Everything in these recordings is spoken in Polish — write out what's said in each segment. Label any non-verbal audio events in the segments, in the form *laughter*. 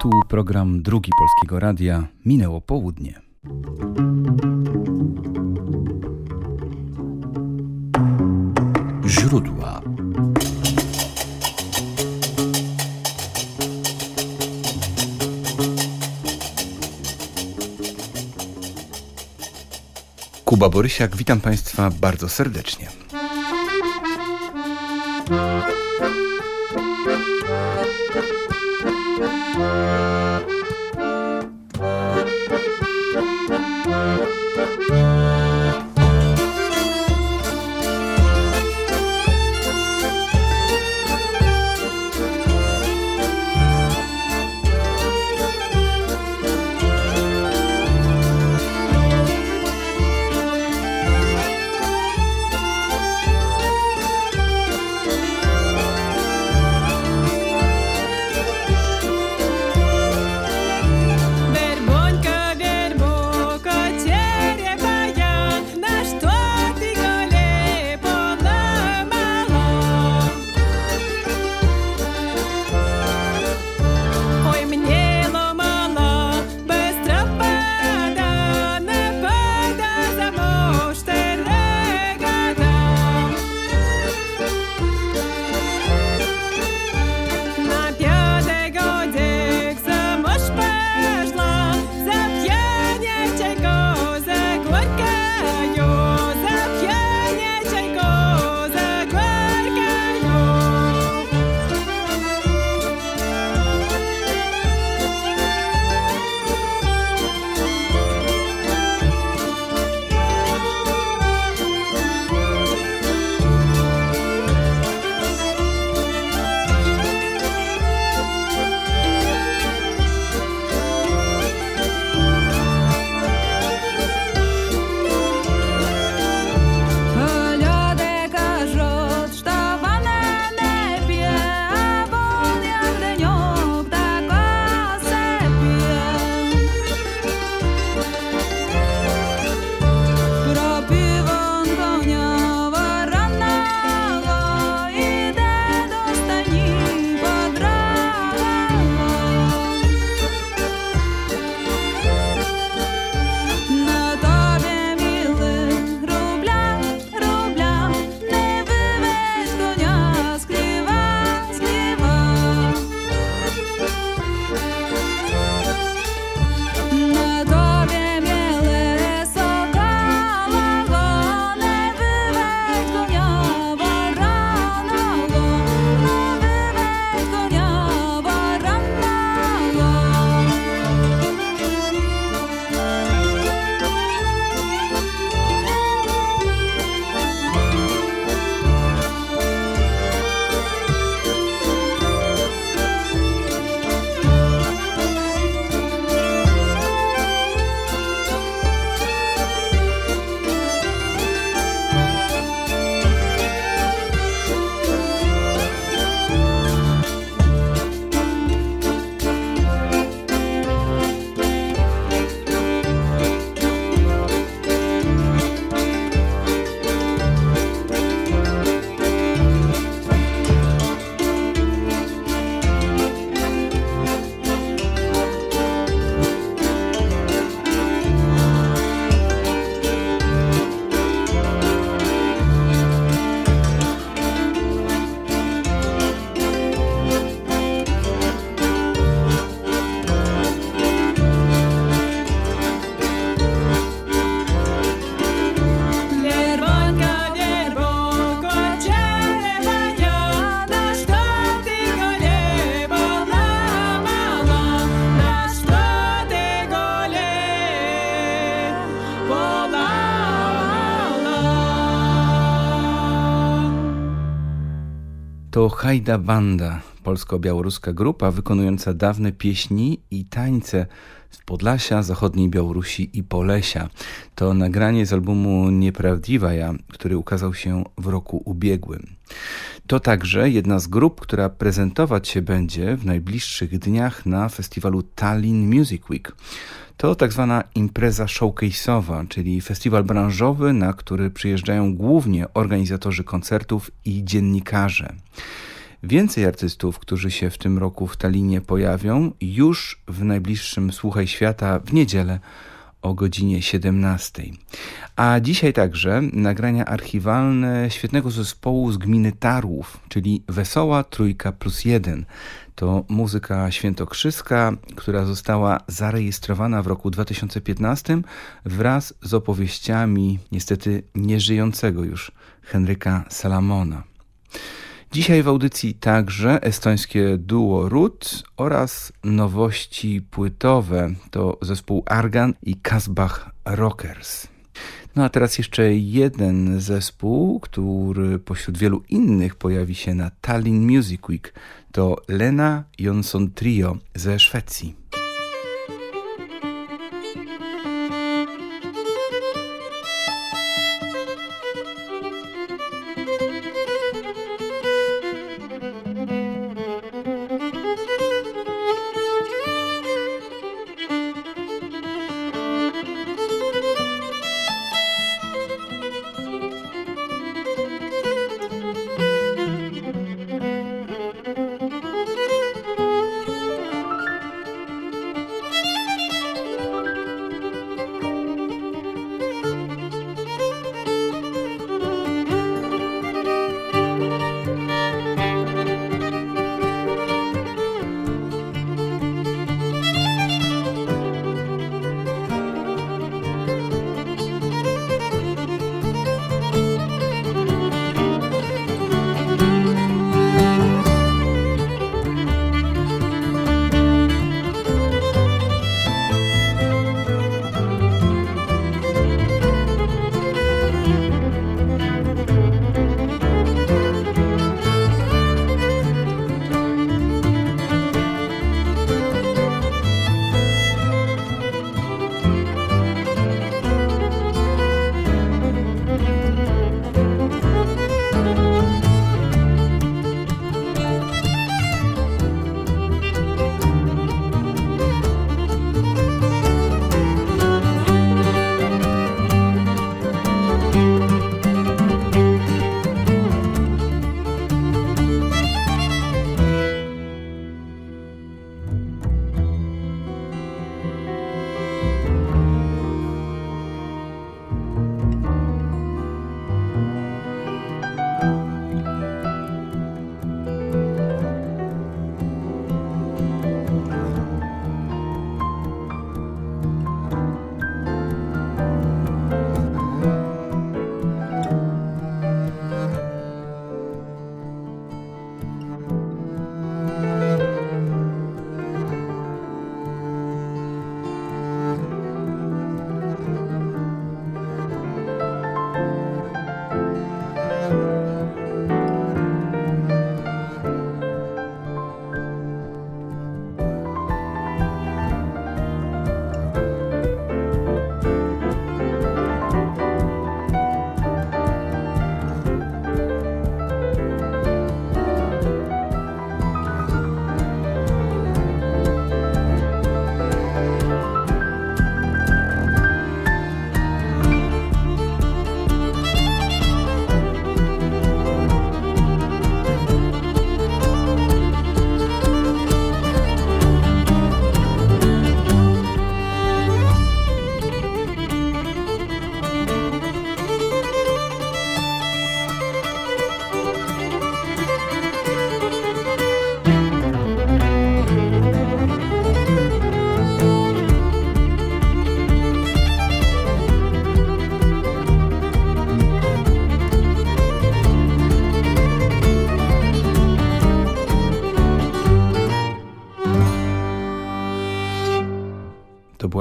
Tu program drugi Polskiego Radia. Minęło południe. Źródła Kuba Borysiak, witam Państwa bardzo serdecznie. To Hajda Banda, polsko-białoruska grupa wykonująca dawne pieśni i tańce z Podlasia, zachodniej Białorusi i Polesia. To nagranie z albumu Nieprawdziwa ja, który ukazał się w roku ubiegłym. To także jedna z grup, która prezentować się będzie w najbliższych dniach na festiwalu Tallinn Music Week. To tak zwana impreza showcase'owa, czyli festiwal branżowy, na który przyjeżdżają głównie organizatorzy koncertów i dziennikarze. Więcej artystów, którzy się w tym roku w Talinie pojawią, już w najbliższym Słuchaj Świata w niedzielę o godzinie 17. A dzisiaj także nagrania archiwalne świetnego zespołu z gminy Tarłów, czyli Wesoła Trójka plus jeden. To muzyka świętokrzyska, która została zarejestrowana w roku 2015 wraz z opowieściami niestety nieżyjącego już Henryka Salamona. Dzisiaj w audycji także estońskie duo Rut oraz nowości płytowe to zespół Argan i Kasbach Rockers. No a teraz jeszcze jeden zespół, który pośród wielu innych pojawi się na Tallinn Music Week. To Lena Jonsson Trio ze Szwecji.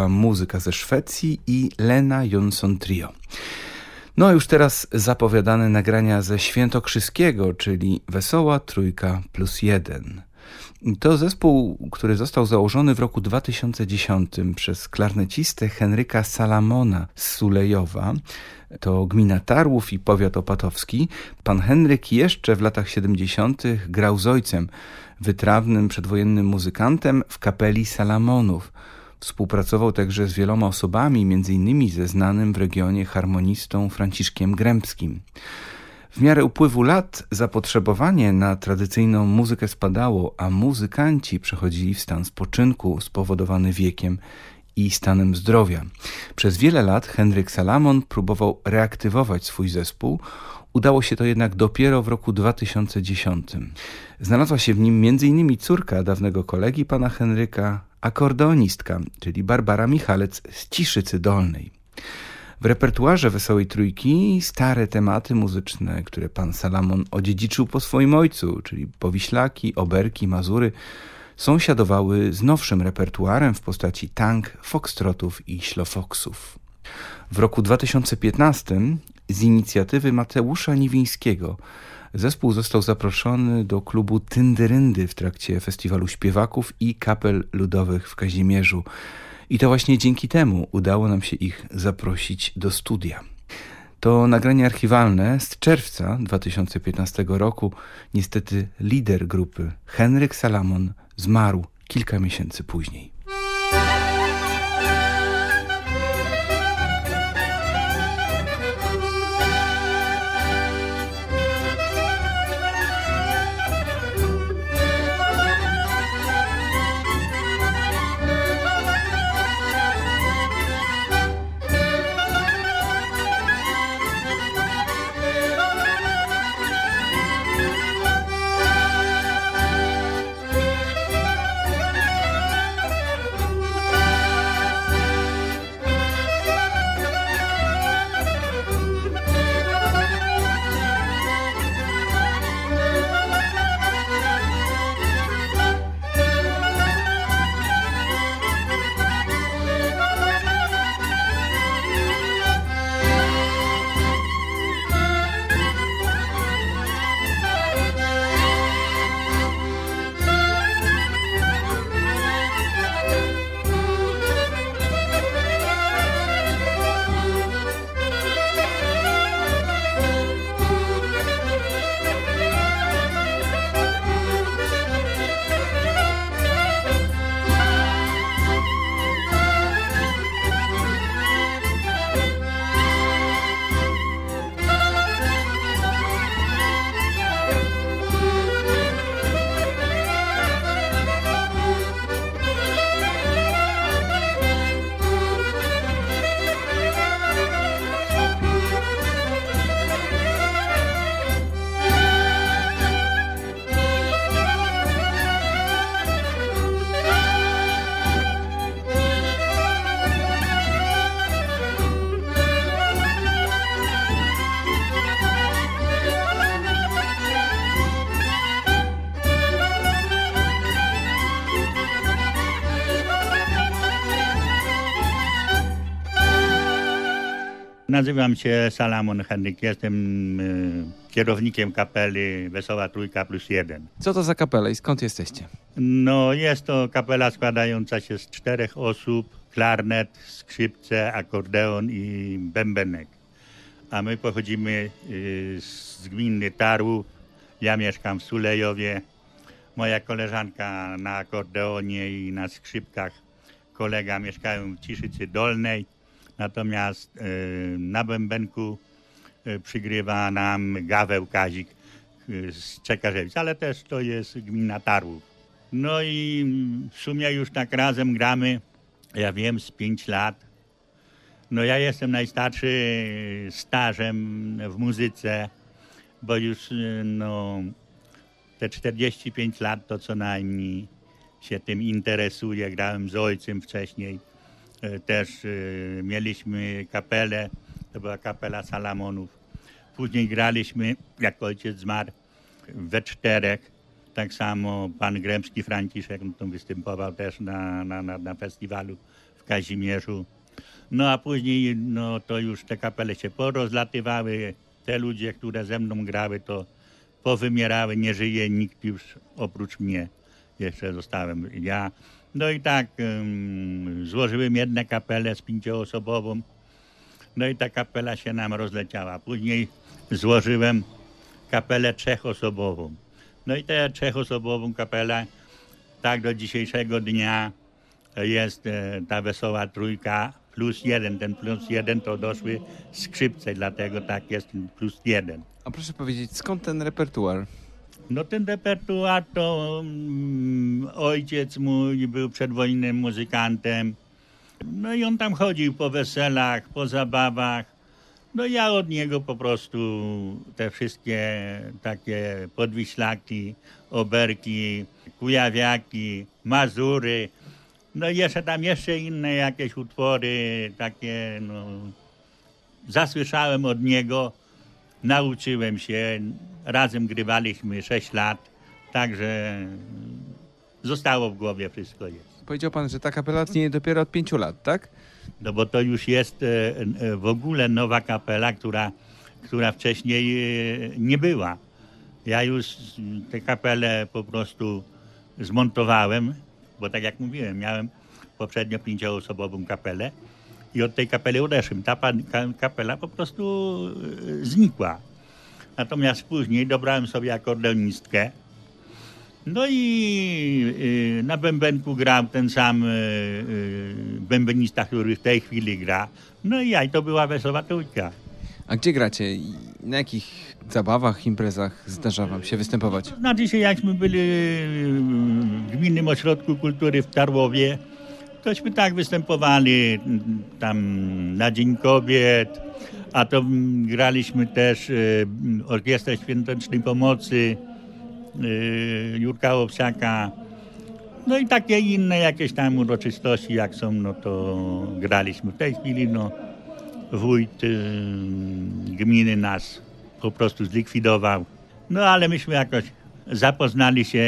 Muzyka ze Szwecji i Lena Jonsson Trio. No a już teraz zapowiadane nagrania ze Świętokrzyskiego, czyli Wesoła Trójka plus jeden. To zespół, który został założony w roku 2010 przez klarnecistę Henryka Salamona z Sulejowa. To gmina Tarłów i powiat opatowski. Pan Henryk jeszcze w latach 70. grał z ojcem, wytrawnym przedwojennym muzykantem w kapeli Salamonów. Współpracował także z wieloma osobami, m.in. ze znanym w regionie harmonistą Franciszkiem Grębskim. W miarę upływu lat zapotrzebowanie na tradycyjną muzykę spadało, a muzykanci przechodzili w stan spoczynku spowodowany wiekiem i stanem zdrowia. Przez wiele lat Henryk Salamon próbował reaktywować swój zespół. Udało się to jednak dopiero w roku 2010. Znalazła się w nim m.in. córka dawnego kolegi pana Henryka, akordeonistka, czyli Barbara Michalec z Ciszycy Dolnej. W repertuarze Wesołej Trójki stare tematy muzyczne, które pan Salamon odziedziczył po swoim ojcu, czyli powiślaki, oberki, mazury, sąsiadowały z nowszym repertuarem w postaci tank, foxtrotów i ślofoksów. W roku 2015 z inicjatywy Mateusza Niwińskiego zespół został zaproszony do klubu Tyndyryndy w trakcie festiwalu śpiewaków i kapel ludowych w Kazimierzu. I to właśnie dzięki temu udało nam się ich zaprosić do studia. To nagranie archiwalne z czerwca 2015 roku. Niestety lider grupy, Henryk Salamon, zmarł kilka miesięcy później. Nazywam się Salamon Henryk, jestem y, kierownikiem kapeli Wesoła Trójka plus jeden. Co to za kapela i skąd jesteście? No jest to kapela składająca się z czterech osób, klarnet, skrzypce, akordeon i bębenek. A my pochodzimy y, z gminy Tarłów, ja mieszkam w Sulejowie, moja koleżanka na akordeonie i na skrzypkach, kolega mieszkają w Ciszycy Dolnej, Natomiast e, na bębenku e, przygrywa nam Gaweł Kazik e, z Czekarzewic, ale też to jest gmina Tarłów. No i w sumie już tak razem gramy, ja wiem, z 5 lat. No ja jestem najstarszy stażem w muzyce, bo już no, te 45 lat to co najmniej się tym interesuję. Grałem z ojcem wcześniej też e, mieliśmy kapelę, to była kapela Salamonów. Później graliśmy, jak ojciec zmarł, we czterech. Tak samo pan Gremski Franciszek no, występował też na, na, na, na festiwalu w Kazimierzu. No a później no, to już te kapele się porozlatywały. Te ludzie, które ze mną grały, to powymierały. Nie żyje nikt już oprócz mnie. Jeszcze zostałem ja. No i tak złożyłem jedną kapelę z pięcioosobową. No i ta kapela się nam rozleciała. Później złożyłem kapelę trzech-osobową. No i tę trzech-osobową kapelę tak do dzisiejszego dnia jest e, ta wesoła trójka plus jeden. Ten plus jeden to doszły skrzypce, dlatego tak jest plus jeden. A proszę powiedzieć, skąd ten repertuar? No ten repertuar to mm, ojciec mój był przedwojennym muzykantem. No i on tam chodził po weselach, po zabawach. No ja od niego po prostu te wszystkie takie podwiślaki, oberki, kujawiaki, mazury, no i jeszcze tam jeszcze inne jakieś utwory takie, no, zasłyszałem od niego, nauczyłem się, razem grywaliśmy 6 lat, także zostało w głowie wszystko jest. Powiedział pan, że ta kapela istnieje dopiero od pięciu lat, tak? No bo to już jest e, e, w ogóle nowa kapela, która, która wcześniej e, nie była. Ja już tę kapelę po prostu zmontowałem, bo tak jak mówiłem, miałem poprzednio pięcioosobową kapelę i od tej kapeli odeszłem. Ta kapela po prostu znikła. Natomiast później dobrałem sobie akordeonistkę. No i y, na bębenku grał ten sam y, bębenista, który w tej chwili gra. No i ja, i to była wesoła trójka. A gdzie gracie? Na jakich zabawach, imprezach zdarza wam się występować? To znaczy się, jakśmy byli w Gminnym Ośrodku Kultury w Tarłowie, tośmy tak występowali tam na Dzień Kobiet, a to graliśmy też y, Orkiestrę Świątecznej Pomocy y, Jurka Owsiaka. No i takie inne jakieś tam uroczystości jak są, no to graliśmy. W tej chwili no wójt y, gminy nas po prostu zlikwidował. No ale myśmy jakoś zapoznali się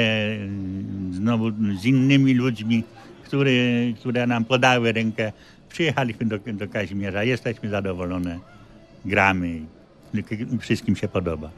znowu z innymi ludźmi, które, które nam podały rękę. Przyjechaliśmy do, do Kazimierza, jesteśmy zadowolone, gramy wszystkim się podoba.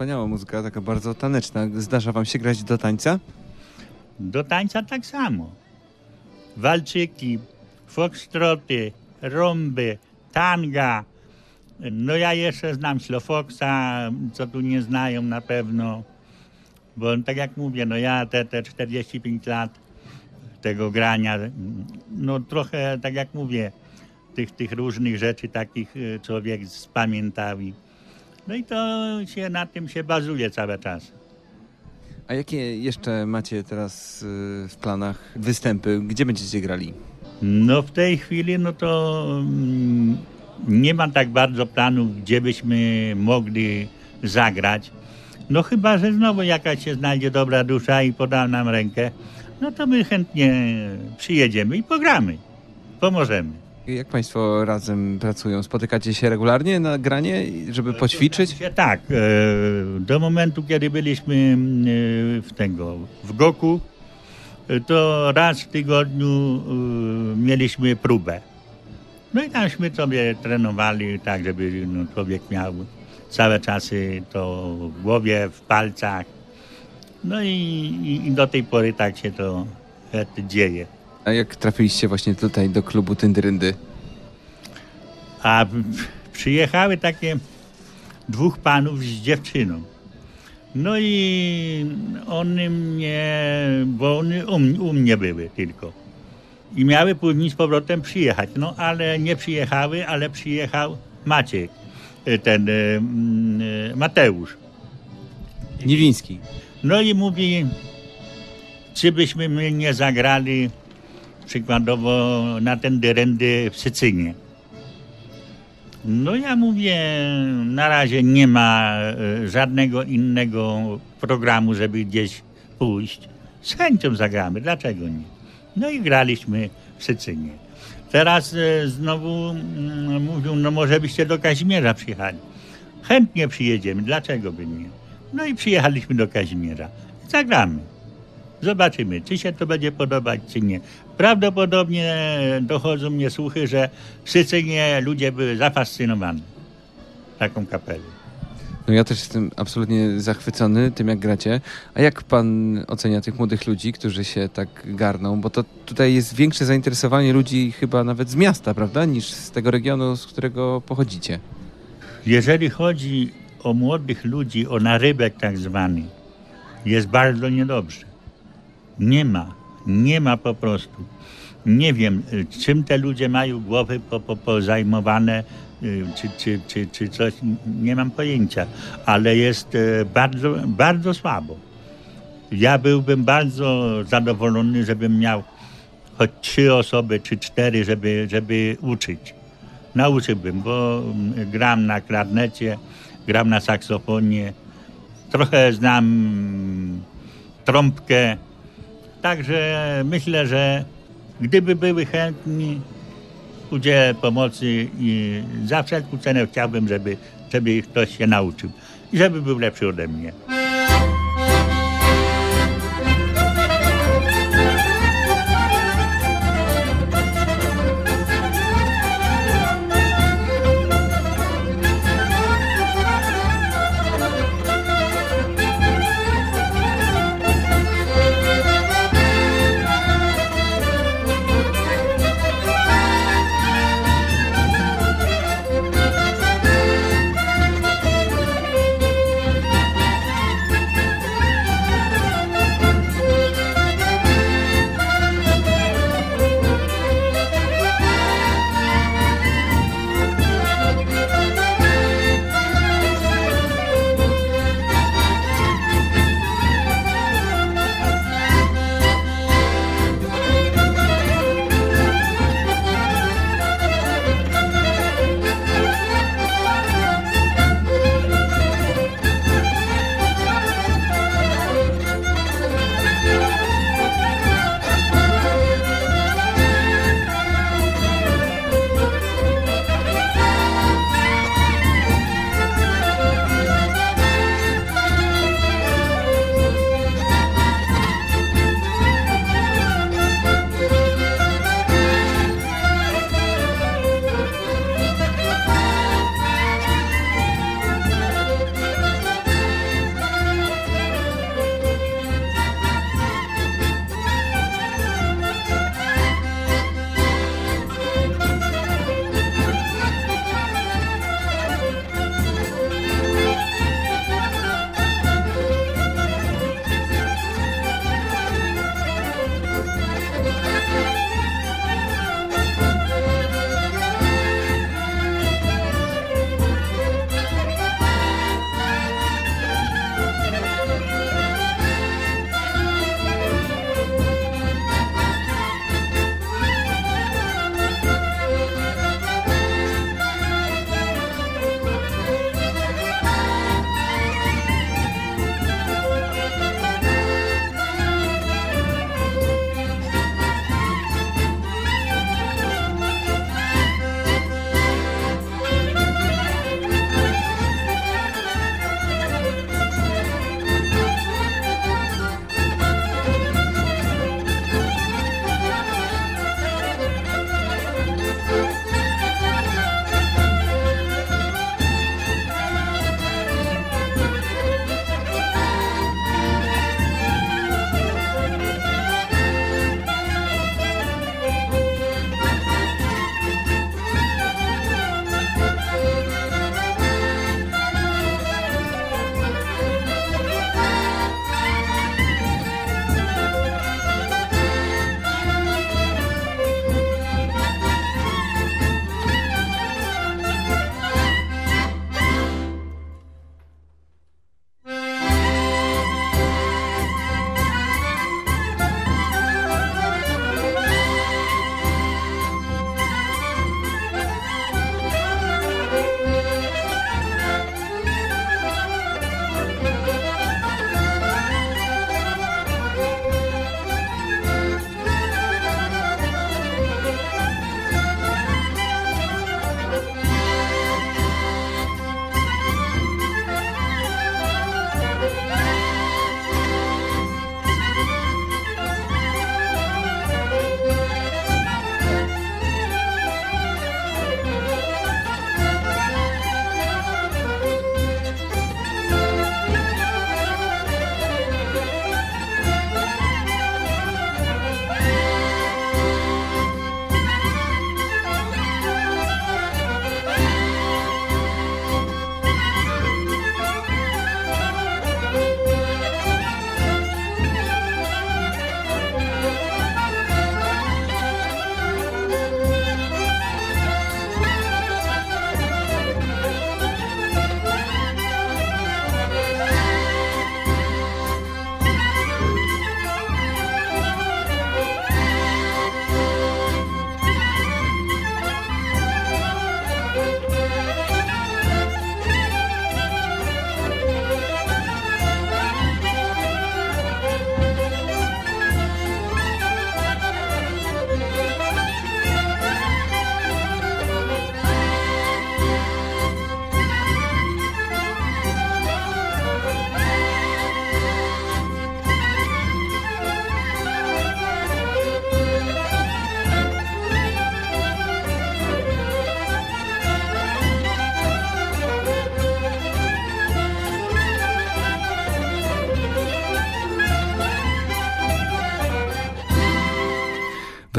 Wspaniała muzyka, taka bardzo taneczna. Zdarza wam się grać do tańca? Do tańca tak samo. walczyki, foxtroty, rumby, tanga. No ja jeszcze znam Slowfoxa, co tu nie znają na pewno. Bo tak jak mówię, no ja te, te 45 lat tego grania, no trochę tak jak mówię, tych, tych różnych rzeczy takich y, człowiek spamiętał. No i to się na tym się bazuje cały czas. A jakie jeszcze macie teraz y, w planach występy? Gdzie będziecie grali? No w tej chwili no to mm, nie mam tak bardzo planów, gdzie byśmy mogli zagrać. No chyba, że znowu jakaś się znajdzie dobra dusza i poda nam rękę, no to my chętnie przyjedziemy i pogramy. Pomożemy. Jak Państwo razem pracują? Spotykacie się regularnie na granie, żeby poćwiczyć? Tak. e, Do momentu, kiedy byliśmy e, w tego, w Goku, e, to raz w tygodniu mieliśmy próbę. No i tamśmy sobie trenowali tak, żeby no, człowiek miał całe czasy to w głowie, w palcach. No i, i, i do tej pory tak się to dzieje. A jak trafiliście właśnie tutaj do klubu Tyndryndy? A przyjechały takie dwóch panów z dziewczyną. No i one mnie, bo one u, u mnie były tylko. I miały później z powrotem przyjechać. No ale nie przyjechały, ale przyjechał Maciek, y, ten mm, y, Mateusz. Niwiński. No i mówi, czy byśmy my nie zagrali przykładowo na ten dyrendy w Sycynie. No ja mówię, na razie nie ma e, żadnego innego programu, żeby gdzieś pójść. Z chęcią zagramy, dlaczego nie? No i graliśmy w Sycynie. Teraz e, znowu mm, mówią, no może byście do Kazimierza przyjechali. Chętnie przyjedziemy, dlaczego by nie? No i przyjechaliśmy do Kazimierza. Zagramy. Zobaczymy, czy się to będzie podobać, czy nie. Prawdopodobnie dochodzą mnie słuchy, że w Sycynie ludzie były zafascynowani taką kapelą. No ja też jestem absolutnie zachwycony tym, jak gracie. A jak pan ocenia tych młodych ludzi, którzy się tak garną? Bo to tutaj jest większe zainteresowanie ludzi chyba nawet z miasta, prawda? Niż z tego regionu, z którego pochodzicie. Jeżeli chodzi o młodych ludzi, o narybek tak zwany, jest bardzo niedobrze. Nie ma, nie ma po prostu. Nie wiem, czym te ludzie mają głowy po, po, pozajmowane, y, czy, czy, czy, czy coś, nie mam pojęcia, ale jest y, bardzo, bardzo słabo. Ja byłbym bardzo zadowolony, żebym miał choć trzy osoby, czy cztery, żeby, żeby uczyć. Nauczyłbym, bo mm, gram na klarnecie, gram na saksofonie, trochę znam mm, trąbkę, także myślę, że gdyby były chętni, udzielę pomocy i za wszelką cenę chciałbym, żeby, żeby ktoś się nauczył i żeby był lepszy ode mnie.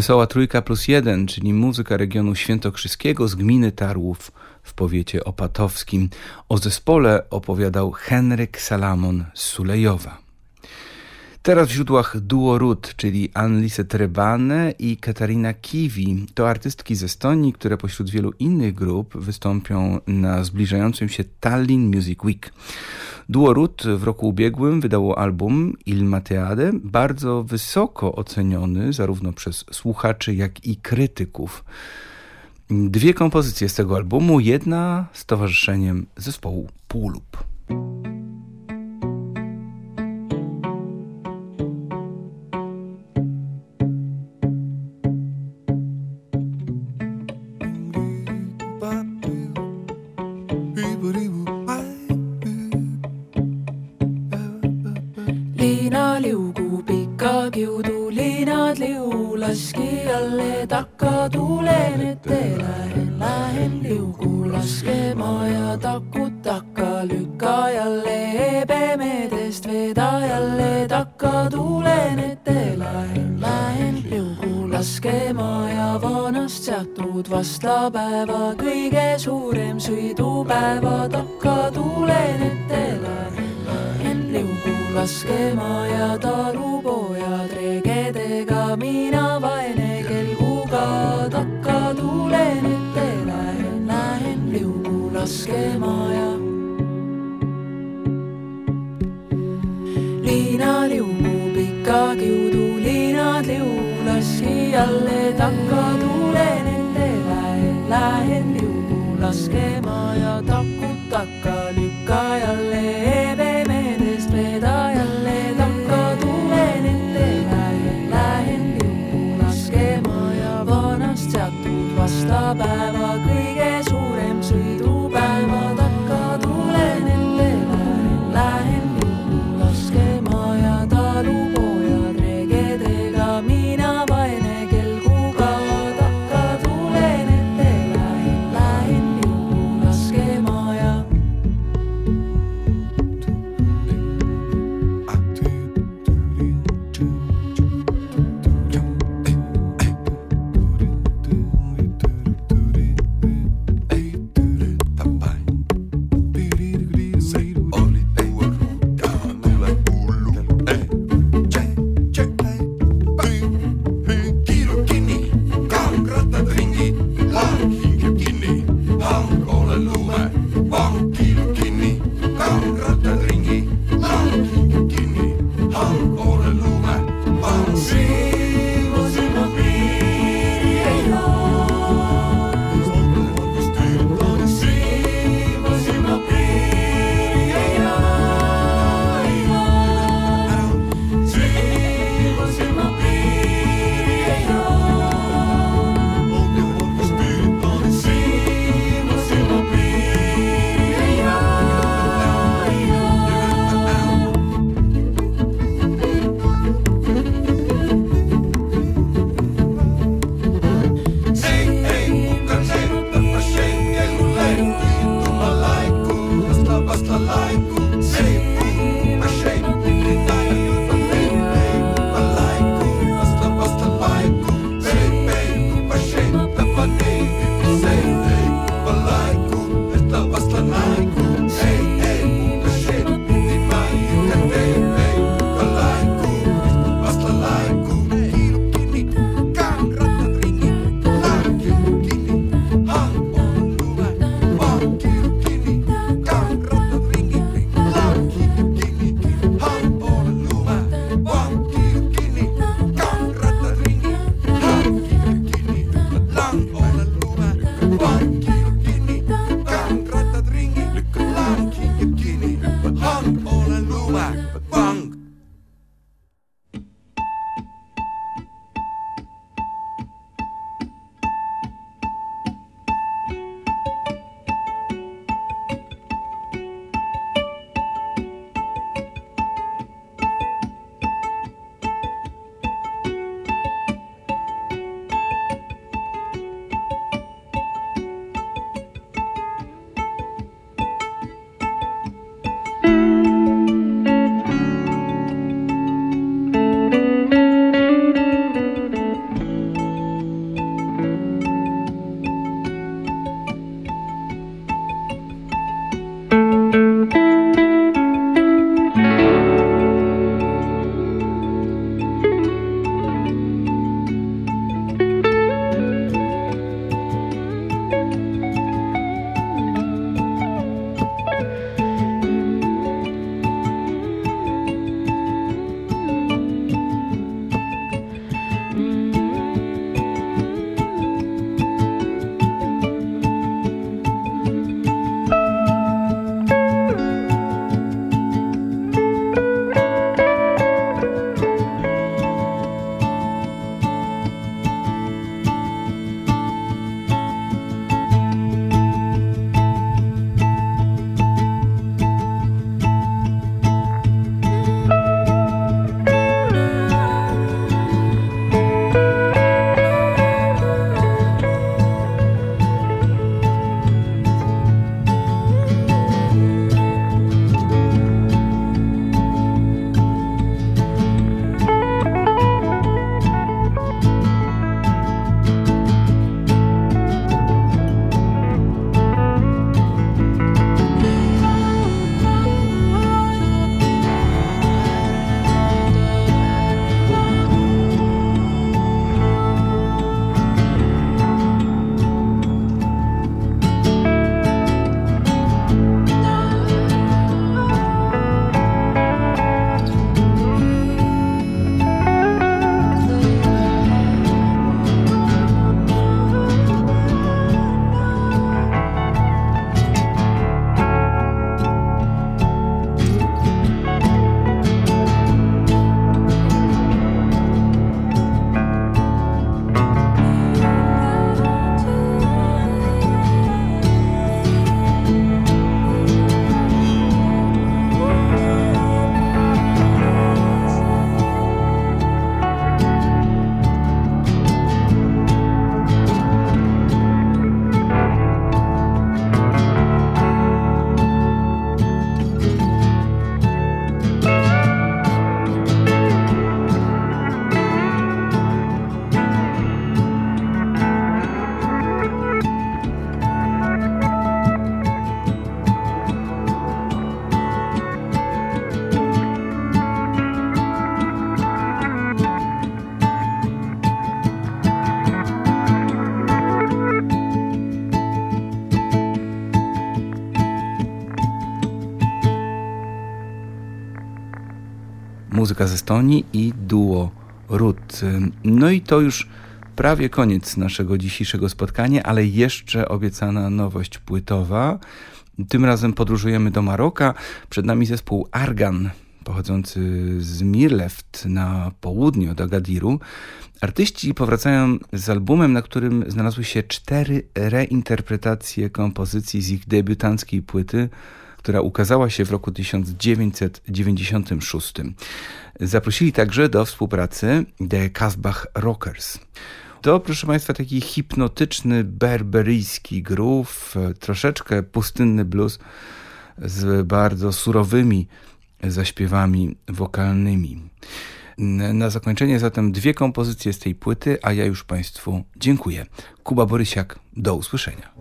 Wesoła Trójka plus jeden, czyli muzyka regionu świętokrzyskiego z gminy Tarłów w powiecie opatowskim. O zespole opowiadał Henryk Salamon z Sulejowa. Teraz w źródłach duo Ruth, czyli Annelise Trebane i Katarina Kiwi. To artystki ze Estonii, które pośród wielu innych grup wystąpią na zbliżającym się Tallinn Music Week. Duo Ruth w roku ubiegłym wydało album Il Mateade, bardzo wysoko oceniony zarówno przez słuchaczy, jak i krytyków. Dwie kompozycje z tego albumu, jedna z towarzyszeniem zespołu Pulup. Vastlapäeva kõige suurem sõidupäeva takka tulen ette lähen liugu laskema ja talupojad reegedega mina vaene kelguga takka tulen ette lähen, lähen liugu laskema ja liina liugu pika kiudu liinad liulaski alle takka esquema. Muzyka z Estonii i duo Rut. No i to już prawie koniec naszego dzisiejszego spotkania, ale jeszcze obiecana nowość płytowa. Tym razem podróżujemy do Maroka. Przed nami zespół Argan, pochodzący z Mirleft na południu od Agadiru. Artyści powracają z albumem, na którym znalazły się cztery reinterpretacje kompozycji z ich debiutanckiej płyty, która ukazała się w roku 1996. Zaprosili także do współpracy The Kasbach Rockers. To, proszę Państwa, taki hipnotyczny, berberyjski groove, troszeczkę pustynny blues z bardzo surowymi zaśpiewami wokalnymi. Na zakończenie zatem dwie kompozycje z tej płyty, a ja już Państwu dziękuję. Kuba Borysiak, do usłyszenia.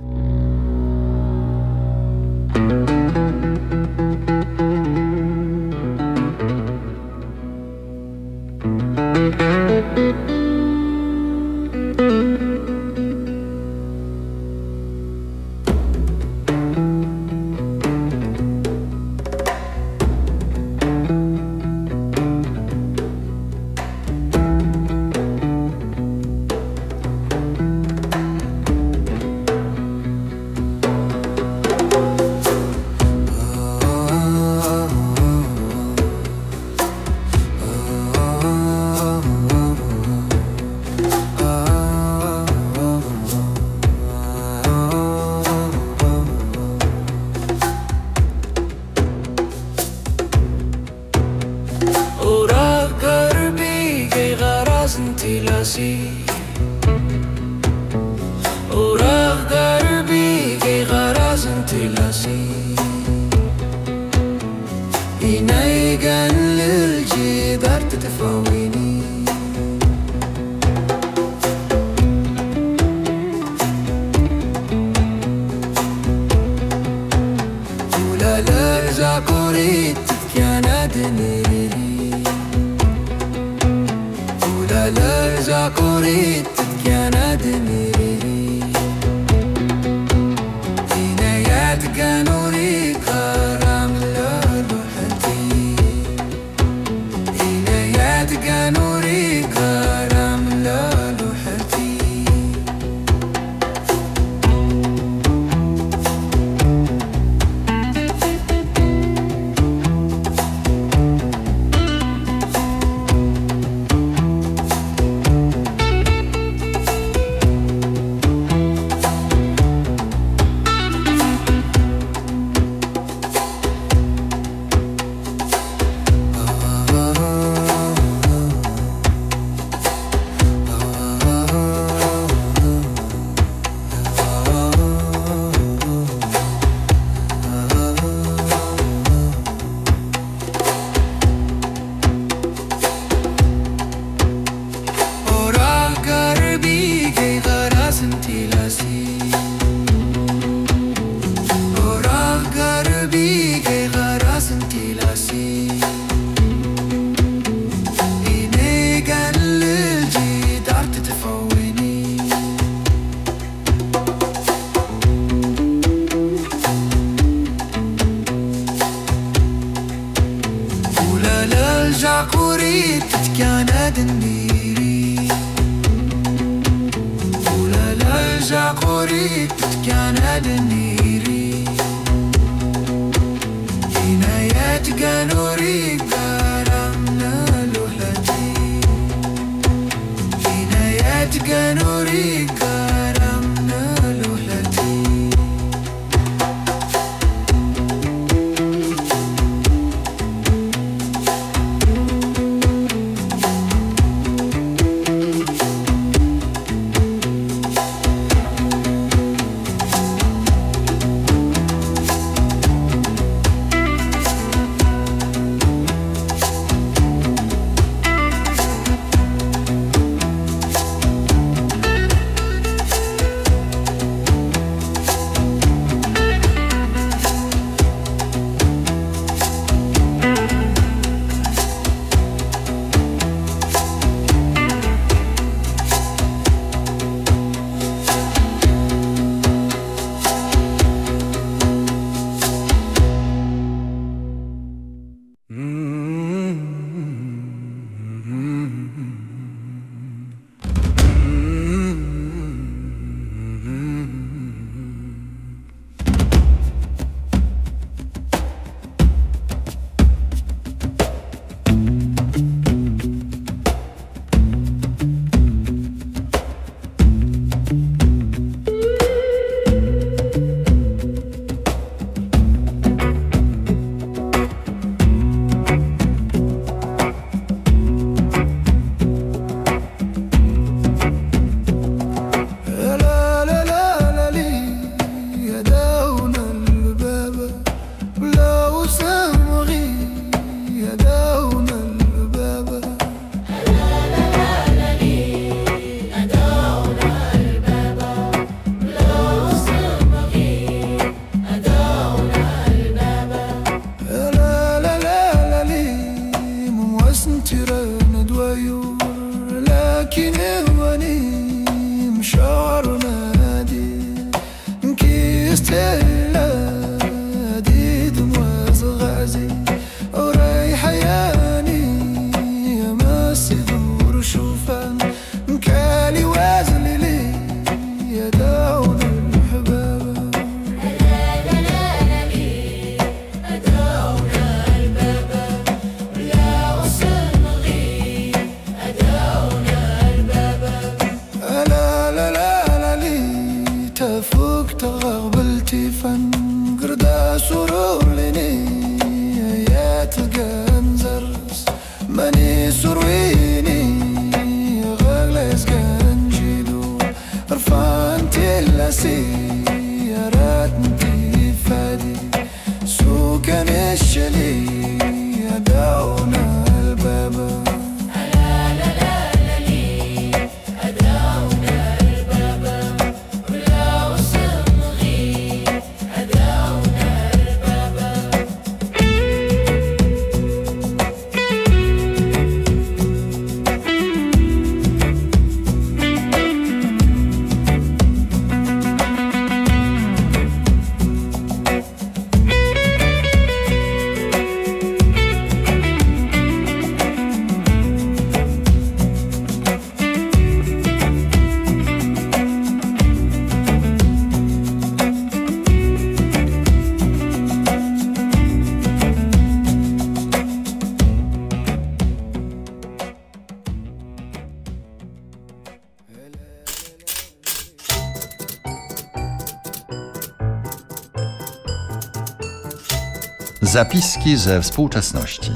Zapiski ze współczesności.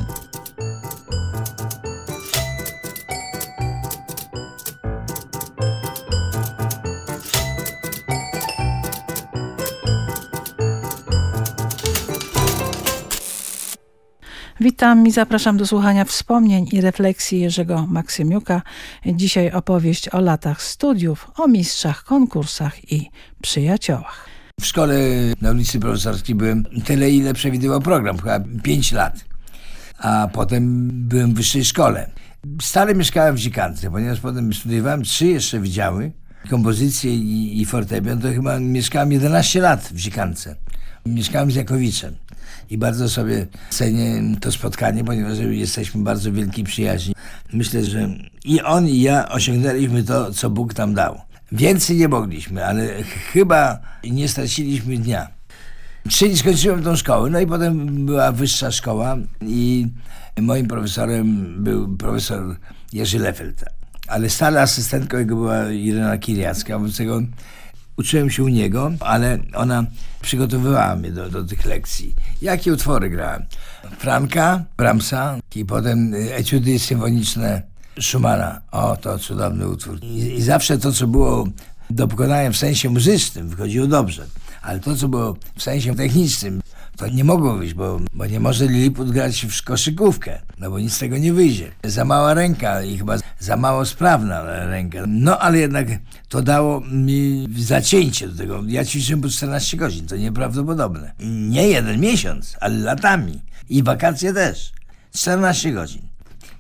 Witam i zapraszam do słuchania wspomnień i refleksji Jerzego Maksymiuka. Dzisiaj opowieść o latach studiów, o mistrzach, konkursach i przyjaciołach. W szkole na ulicy Profesorskiej byłem tyle, ile przewidywał program, chyba 5 lat. A potem byłem w wyższej szkole. Stale mieszkałem w Zikance, ponieważ potem studiowałem trzy jeszcze wydziały, kompozycję i, i fortepian, to chyba mieszkałem 11 lat w Zikance. Mieszkałem z Jakowiczem i bardzo sobie cenię to spotkanie, ponieważ jesteśmy bardzo wielkiej przyjaźni. Myślę, że i on i ja osiągnęliśmy to, co Bóg nam dał. Więcej nie mogliśmy, ale ch- chyba nie straciliśmy dnia. Czyli skończyłem tą szkołę, no i potem była wyższa szkoła i moim profesorem był profesor Jerzy Lefelt. Ale stale asystentką jego była Irena Kiriacka, wobec tego uczyłem się u niego, ale ona przygotowywała mnie do, do tych lekcji. Jakie utwory grałem? Franka, Brahmsa i potem y, etiudy symfoniczne Schumana. O, to cudowny utwór. I, I zawsze to, co było do pokonania w sensie muzycznym, wychodziło dobrze. Ale to, co było w sensie technicznym, to nie mogło wyjść, bo, bo nie może Lilliput grać w koszykówkę, no bo nic z tego nie wyjdzie. Za mała ręka i chyba za mało sprawna ręka. No ale jednak to dało mi zacięcie do tego. Ja ćwiczyłem po 14 godzin, to nieprawdopodobne. Nie jeden miesiąc, ale latami. I wakacje też. 14 godzin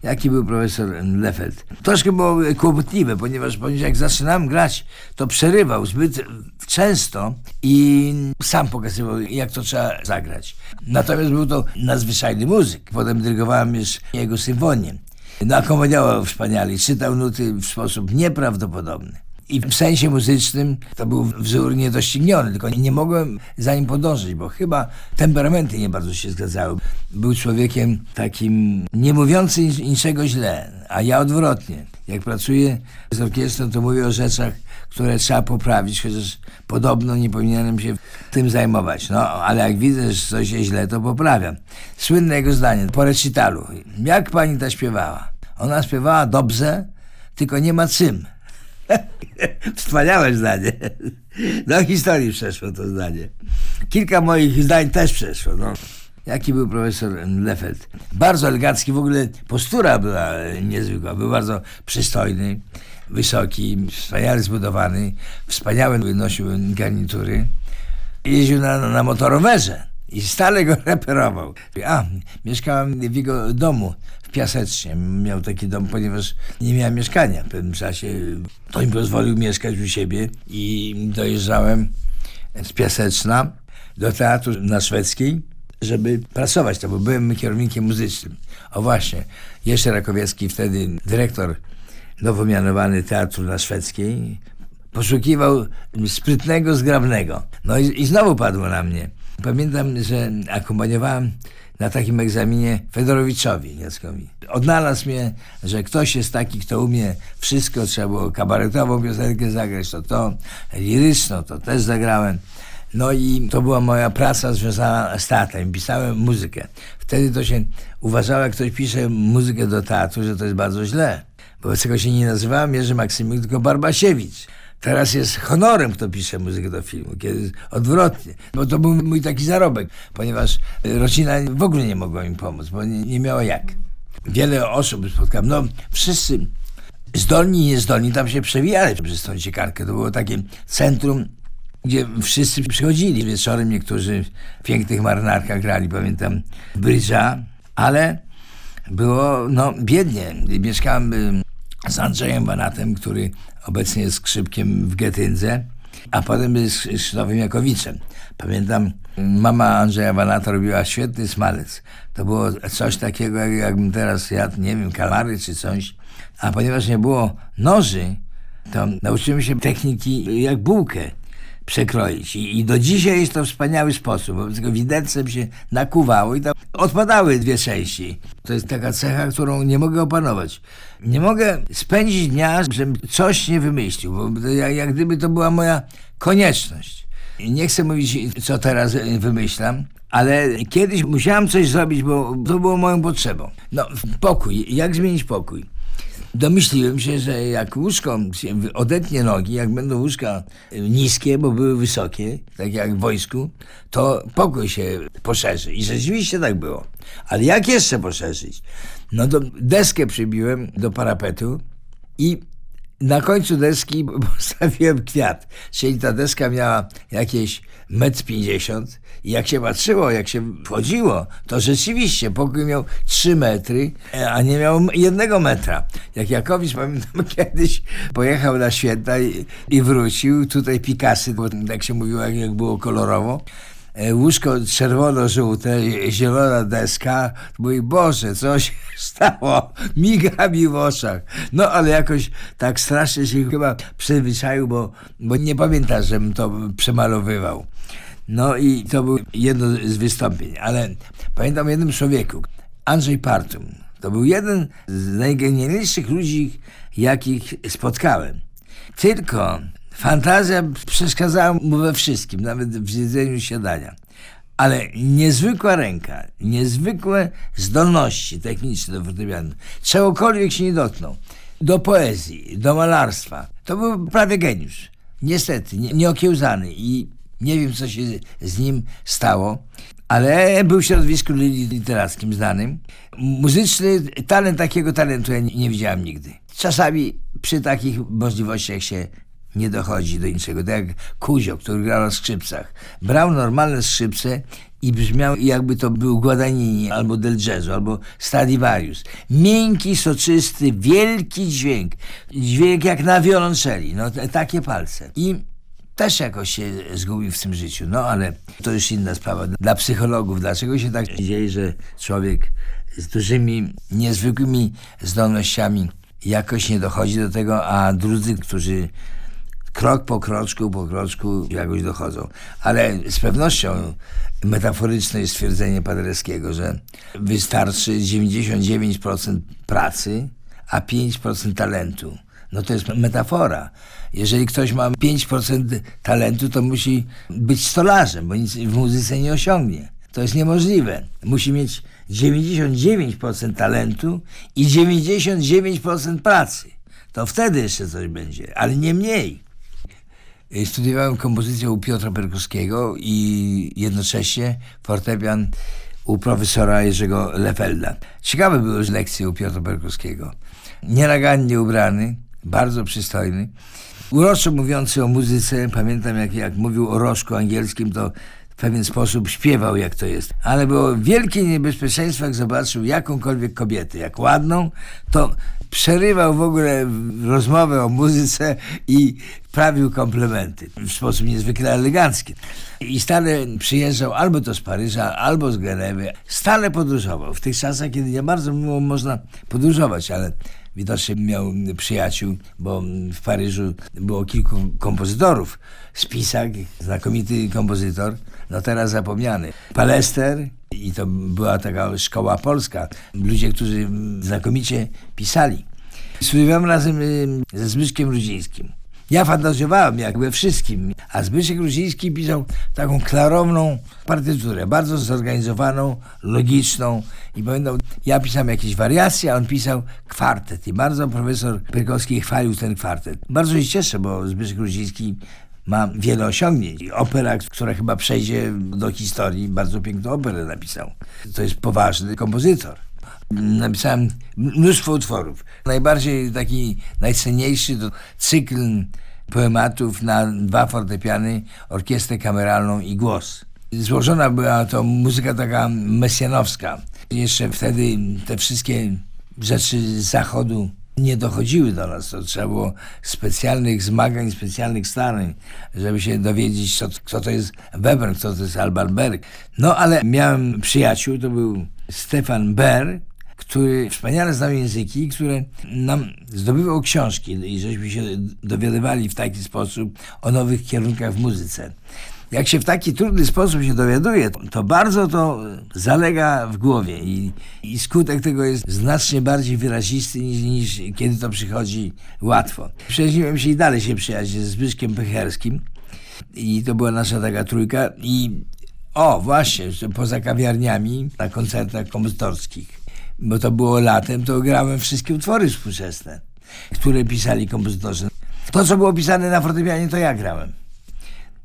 jaki był profesor Lefeld. Troszkę było kłopotliwe, ponieważ, jak zaczynałem grać, to przerywał zbyt często i sam pokazywał, jak to trzeba zagrać. Natomiast był to nadzwyczajny muzyk. Potem dyrygowałem już jego symfonię. No, akompaniował wspaniale, czytał nuty w sposób nieprawdopodobny. I w sensie muzycznym to był wzór niedościgniony, tylko nie mogłem za nim podążyć, bo chyba temperamenty nie bardzo się zgadzały. Był człowiekiem takim nie mówiącym niczego źle, a ja odwrotnie. Jak pracuję z orkiestrą, to mówię o rzeczach, które trzeba poprawić, chociaż podobno nie powinienem się tym zajmować. No, ale jak widzę, że coś jest źle, to poprawiam. Słynne jego zdanie po recitalu. Jak pani ta śpiewała? Ona śpiewała dobrze, tylko nie ma cym. *laughs* Wspaniałe zdanie. Do historii przeszło to zdanie. Kilka moich zdań też przeszło. No. Jaki był profesor Lefeld? Bardzo elegancki, w ogóle postura była niezwykła. Był bardzo przystojny, wysoki, wspaniale zbudowany, wspaniałe nosił garnitury. Jeździł na, na motorowerze i stale go *laughs* reperował. A, mieszkałem w jego domu Piasecznie. Miał taki dom, ponieważ nie miałem mieszkania w pewnym czasie. To mi pozwolił mieszkać u siebie i dojeżdżałem z Piaseczna do teatru na Szwedzkiej, żeby pracować tam, bo byłem kierownikiem muzycznym. O właśnie, jeszcze Rakowiecki, wtedy dyrektor nowo mianowany teatru na Szwedzkiej, poszukiwał sprytnego, zgrabnego. No i, i znowu padło na mnie. Pamiętam, że akompaniowałem na takim egzaminie Fedorowiczowi Jackowi. Odnalazł mnie, że ktoś jest taki, kto umie wszystko, trzeba było kabaretową piosenkę zagrać, to to, liryczną, to też zagrałem. No i to była moja praca związana z teatrem. Pisałem muzykę. Wtedy to się uważało, jak ktoś pisze muzykę do teatru, że to jest bardzo źle. Wobec tego się nie nazywałem Jerzy Maksymiuk, tylko Barbasiewicz. Teraz jest honorem, kto pisze muzykę do filmu, kiedy odwrotnie. Bo to był mój taki zarobek, ponieważ rodzina w ogóle nie mogła mi pomóc, bo nie, nie miała jak. Wiele osób spotkałem, no wszyscy zdolni i niezdolni tam się przewijali przez tą ciekarkę. To było takie centrum, gdzie wszyscy przychodzili. Wieczorem niektórzy w pięknych marynarkach grali, pamiętam, brydża, ale było no biednie. Mieszkałem y, z Andrzejem Banatem, który obecnie jest skrzypkiem w Getyndze, a potem z Krzysztofem Jakowiczem. Pamiętam, mama Andrzeja Banata robiła świetny smalec. To było coś takiego, jak, jakbym teraz jadł, nie wiem, kalary czy coś. A ponieważ nie było noży, to nauczyłem się techniki jak bułkę przekroić. I, I, do dzisiaj jest to wspaniały sposób, bo tylko widelcem się nakuwało i tam odpadały dwie części. To jest taka cecha, którą nie mogę opanować. Nie mogę spędzić dnia, żebym coś nie wymyślił, bo jak, jak gdyby to była moja konieczność. Nie chcę mówić, co teraz wymyślam, ale kiedyś musiałem coś zrobić, bo to było moją potrzebą. No, pokój. Jak zmienić pokój? Domyśliłem się, że jak łóżko odetnie nogi, jak będą łóżka niskie, bo były wysokie, tak jak w wojsku, to pokój się poszerzy. I rzeczywiście tak było. Ale jak jeszcze poszerzyć? No to deskę przybiłem do parapetu i na końcu deski *laughs* postawiłem kwiat. Czyli ta deska miała jakieś metr pięćdziesiąt i jak się patrzyło, jak się wchodziło, to rzeczywiście pokój miał trzy metry, a nie miał jednego metra. Jak Jakowicz, pamiętam, *laughs* kiedyś pojechał na święta i, i wrócił, tutaj Pikasy, bo tak się mówiło, jak, było kolorowo, łóżko czerwono-żółte, zielona deska. Mój Boże, co się *laughs* stało? Miga mi w oczach. No ale jakoś tak strasznie się chyba przyzwyczaił, bo, bo nie pamiętam, żebym to przemalowywał. No i to było jedno z wystąpień, ale pamiętam jednym człowieku, Andrzej Partum. To był jeden z najgenialniejszych ludzi, jakich spotkałem. Tylko Fantazja przeszkadzała mu we wszystkim, nawet w jedzeniu śniadania. Ale niezwykła ręka, niezwykłe zdolności techniczne do fortepianu. Czegokolwiek się nie dotknął. Do poezji, do malarstwa. To był prawie geniusz. Niestety, nie, nieokiełzany i nie wiem, co się z nim stało, ale był w środowisku literackim znanym. Muzyczny talent, takiego talentu ja nie, nie widziałem nigdy. Czasami przy takich możliwościach się nie dochodzi do niczego. Tak jak Kuzio, który grał na skrzypcach. Brał normalne skrzypce i brzmiał jakby to był Guadagnini, albo Del Jazzu, albo Stradivarius. Miękki, soczysty, wielki dźwięk. Dźwięk jak na wiolonczeli. No takie palce. I też jakoś się zgubił w tym życiu. No ale to już inna sprawa. Dla psychologów, dlaczego się tak dzieje, że człowiek z dużymi, niezwykłymi zdolnościami jakoś nie dochodzi do tego, a drudzy, którzy krok po kroczku, po kroczku jakoś dochodzą. Ale z pewnością metaforyczne jest stwierdzenie Paderewskiego, że wystarczy 99% pracy, a 5% talentu. No to jest metafora. Jeżeli ktoś ma 5% talentu, to musi być stolarzem, bo nic w muzyce nie osiągnie. To jest niemożliwe. Musi mieć 99% talentu i 99% pracy. To wtedy jeszcze coś będzie, ale nie mniej. Y, studiowałem kompozycję u Piotra Perkowskiego i jednocześnie fortepian u profesora Jerzego Lefelda. Ciekawe były lekcje u Piotra Perkowskiego. Nienagannie ubrany, bardzo przystojny. Uroczo mówiący o muzyce, pamiętam jak, jak mówił o rożku angielskim, to w pewien sposób śpiewał, jak to jest. Ale było wielkie niebezpieczeństwo, jak zobaczył jakąkolwiek kobietę, jak ładną, to przerywał w ogóle rozmowę o muzyce i prawił komplementy w sposób niezwykle elegancki. I stale przyjeżdżał albo to z Paryża, albo z Genewy. Stale podróżował. W tych czasach, kiedy nie bardzo było można podróżować, ale widocznie miał przyjaciół, bo w Paryżu było kilku kompozytorów. Spisak, znakomity kompozytor, no teraz zapomniany. Palester i to była taka szkoła polska. Ludzie, którzy znakomicie pisali. Studiowałem razem y, ze Zbyszkiem Rudzińskim. Ja fantazjowałem jak we wszystkim, a Zbyszek Ruziński pisał taką klarowną partyturę, bardzo zorganizowaną, logiczną i pamiętam, ja pisałem jakieś wariacje, a on pisał kwartet i bardzo profesor Pyrkowski chwalił ten kwartet. Bardzo się cieszę, bo Zbyszek Ruziński ma wiele osiągnięć. Opera, która chyba przejdzie do historii, bardzo piękną operę napisał. To jest poważny kompozytor. Napisałem mnóstwo utworów. Najbardziej taki najcenniejszy to cykl poematów na dwa fortepiany, orkiestrę kameralną i głos. Złożona była to muzyka taka mesjanowska. Jeszcze wtedy te wszystkie rzeczy z zachodu nie dochodziły do nas. To trzeba było specjalnych zmagań, specjalnych starań, żeby się dowiedzieć, co, kto to jest Weber, kto to jest Alban Berg. No ale miałem przyjaciół, to był Stefan Ber, który wspaniale znał języki, które nam zdobywał książki i żeśmy się dowiadywali w taki sposób o nowych kierunkach w muzyce. Jak się w taki trudny sposób się dowiaduje, to bardzo to zalega w głowie i, i skutek tego jest znacznie bardziej wyrazisty niż, niż kiedy to przychodzi łatwo. Przyjaźniłem się i dalej się przyjaźnię z Zbyszkiem Pecherskim i to była nasza taka trójka i o, właśnie, poza kawiarniami, na koncertach kompozytorskich, bo to było latem, to grałem wszystkie utwory współczesne, które pisali kompozytorzy. To, co było pisane na fortepianie, to ja grałem.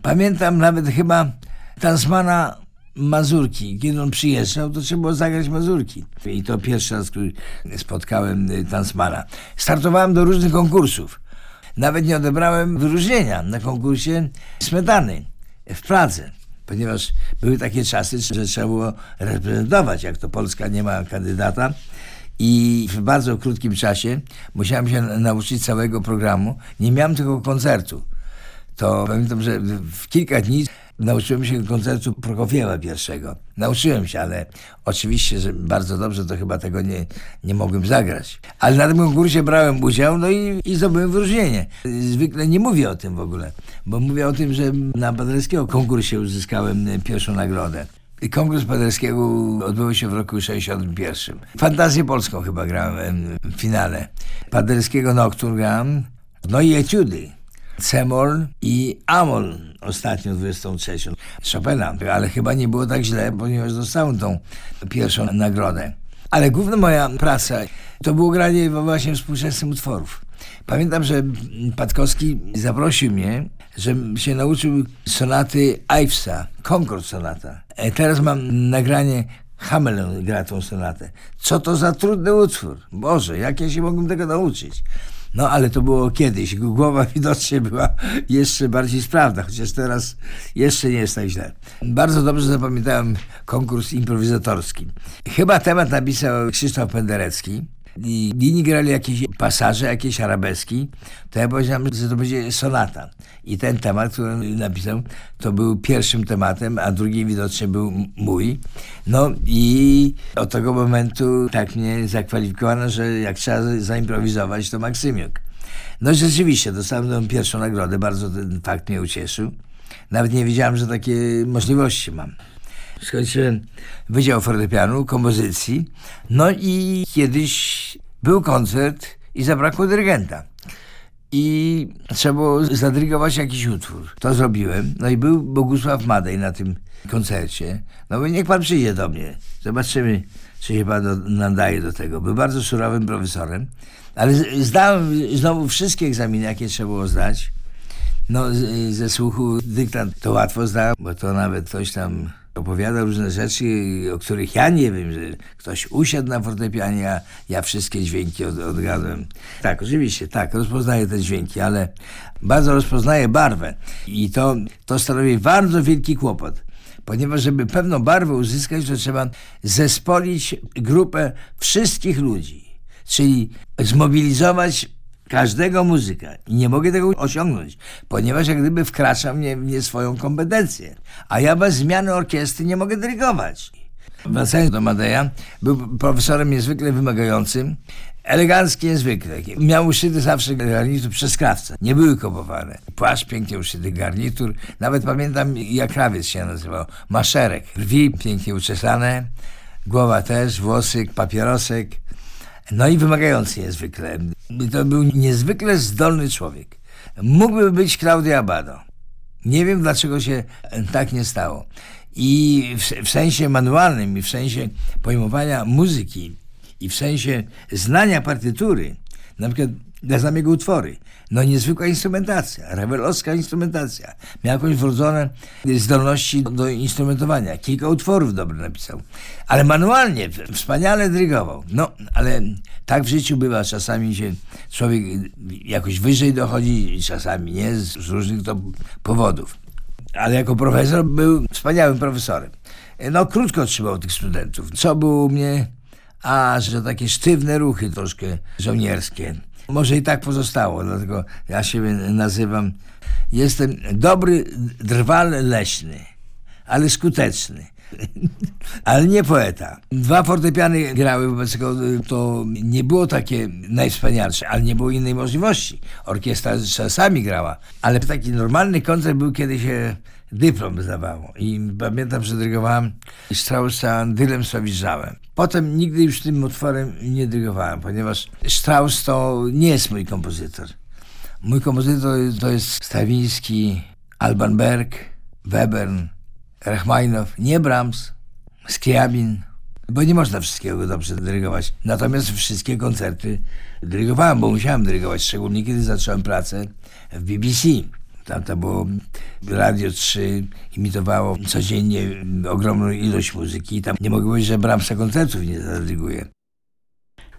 Pamiętam nawet chyba Tansmana Mazurki. Kiedy on przyjeżdżał, to trzeba było zagrać Mazurki. I to pierwszy raz, który spotkałem y, Tansmana. Startowałem do różnych konkursów. Nawet nie odebrałem wyróżnienia na konkursie Smetany w Pradze ponieważ były takie czasy, że trzeba było reprezentować, jak to Polska nie ma kandydata. I w bardzo krótkim czasie musiałem się nauczyć całego programu. Nie miałem tylko koncertu. To pamiętam, że w kilka dni nauczyłem się koncertu Prokofiewa pierwszego. Nauczyłem się, ale oczywiście, że bardzo dobrze to chyba tego nie, nie mogłem zagrać. Ale na tym konkursie brałem udział, no i, i zdobyłem wyróżnienie. Zwykle nie mówię o tym w ogóle, bo mówię o tym, że na Paderskiego konkursie uzyskałem pierwszą nagrodę. Konkurs Paderskiego odbył się w roku 61. Fantazję polską chyba grałem w finale. Paderskiego Nocturne no i etiudy. Cemol i Amol ostatnio 23. Chopina, ale chyba nie było tak źle, ponieważ dostałem tą pierwszą nagrodę. Ale główna moja praca to było granie właśnie współczesnych utworów. Pamiętam, że Patkowski zaprosił mnie, żebym się nauczył sonaty Ivesa, Concord sonata. E, teraz mam nagranie Hamelin gra tą sonatę. Co to za trudny utwór? Boże, jak ja się mogłem tego nauczyć? No ale to było kiedyś. Głowa *laughs* widocznie była jeszcze bardziej sprawna, chociaż teraz jeszcze nie jest tak źle. Bardzo dobrze zapamiętałem konkurs improwizatorski. Chyba temat napisał Krzysztof Penderecki. I inni grali jakieś pasaże, jakieś arabeski, to ja powiedziałem, że to będzie sonata. I ten temat, który napisał, to był pierwszym tematem, a drugi widocznie był mój. No i od tego momentu tak mnie zakwalifikowano, że jak trzeba zaimprowizować, to Maksymiuk. No rzeczywiście, dostałem tą pierwszą nagrodę, bardzo ten fakt mnie ucieszył. Nawet nie wiedziałem, że takie możliwości mam skończyłem Wydział Fortepianu, kompozycji. No i kiedyś był koncert i zabrakło dyrygenta. I trzeba było zadyrygować jakiś utwór. To zrobiłem. No i był Bogusław Madej na tym koncercie. No bo niech pan przyjdzie do mnie. Zobaczymy, czy się pan do, nadaje do tego. Był bardzo surowym profesorem. Ale zdałem znowu wszystkie egzaminy, jakie trzeba było zdać. No, ze słuchu dyktant to łatwo zdałem, bo to nawet ktoś tam opowiada różne rzeczy, o których ja nie wiem, że ktoś usiadł na fortepianie, a ja wszystkie dźwięki od, odgadłem. Tak, oczywiście, tak, rozpoznaję te dźwięki, ale bardzo rozpoznaję barwę i to, to stanowi bardzo wielki kłopot. Ponieważ, żeby pewną barwę uzyskać, to trzeba zespolić grupę wszystkich ludzi, czyli zmobilizować każdego muzyka i nie mogę tego osiągnąć, ponieważ jak gdyby wkraczam w nie, w nie swoją kompetencję, a ja bez zmiany orkiestry nie mogę dyrygować. Wracając do Madeja, był profesorem niezwykle wymagającym, elegancki niezwykle. Miał uszyty zawsze garnitur przez krawca. Nie były kopowane. Płaszcz pięknie uszyty, garnitur. Nawet pamiętam, jak krawiec się nazywał. Maszerek. Brwi pięknie uczesane, głowa też, włosy, papierosek. No i wymagający niezwykle. To był niezwykle zdolny człowiek. mógłby być Claudio Abado. Nie wiem, dlaczego się tak nie stało. I w, w sensie manualnym, i w sensie pojmowania muzyki, i w sensie znania partytury, na przykład ja znam jego utwory. No niezwykła instrumentacja, rewelowska instrumentacja. Miał jakąś wrodzone zdolności do instrumentowania. Kilka utworów dobre napisał. Ale manualnie, wspaniale dyrygował. No, ale tak w życiu bywa. Czasami się człowiek jakoś wyżej dochodzi, czasami nie, z różnych to powodów. Ale jako profesor był wspaniałym profesorem. No krótko trzymał tych studentów. Co było u mnie? A, że takie sztywne ruchy troszkę żołnierskie. Może i tak pozostało, dlatego ja siebie nazywam. Jestem dobry drwal leśny, ale skuteczny. *laughs* ale nie poeta. Dwa fortepiany grały wobec tego, to nie było takie najwspanialsze, ale nie było innej możliwości. Orkiestra czasami grała, ale taki normalny koncert był, kiedy się dyplom zdawało. I pamiętam, że dyrygowałem Straussa Dylem Sławiżałem. Potem nigdy już tym utworem nie dyrygowałem, ponieważ Strauss to nie jest mój kompozytor. Mój kompozytor to jest Stawiński, Alban Berg, Webern, Rachmaninow, nie Brahms, Skriabin, bo nie można wszystkiego dobrze dyrygować. Natomiast wszystkie koncerty dyrygowałem, bo musiałem dyrygować, szczególnie kiedy zacząłem pracę w BBC. To było Radio 3, imitowało codziennie ogromną ilość muzyki i tam nie mogło być, że Brahmsa koncertów nie zadyryguje.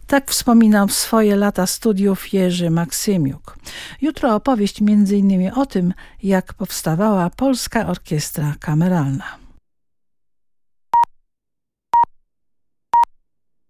Tak wspominał swoje lata studiów Jerzy Maksymiuk. Jutro opowieść m.in. o tym, jak powstawała Polska Orkiestra Kameralna.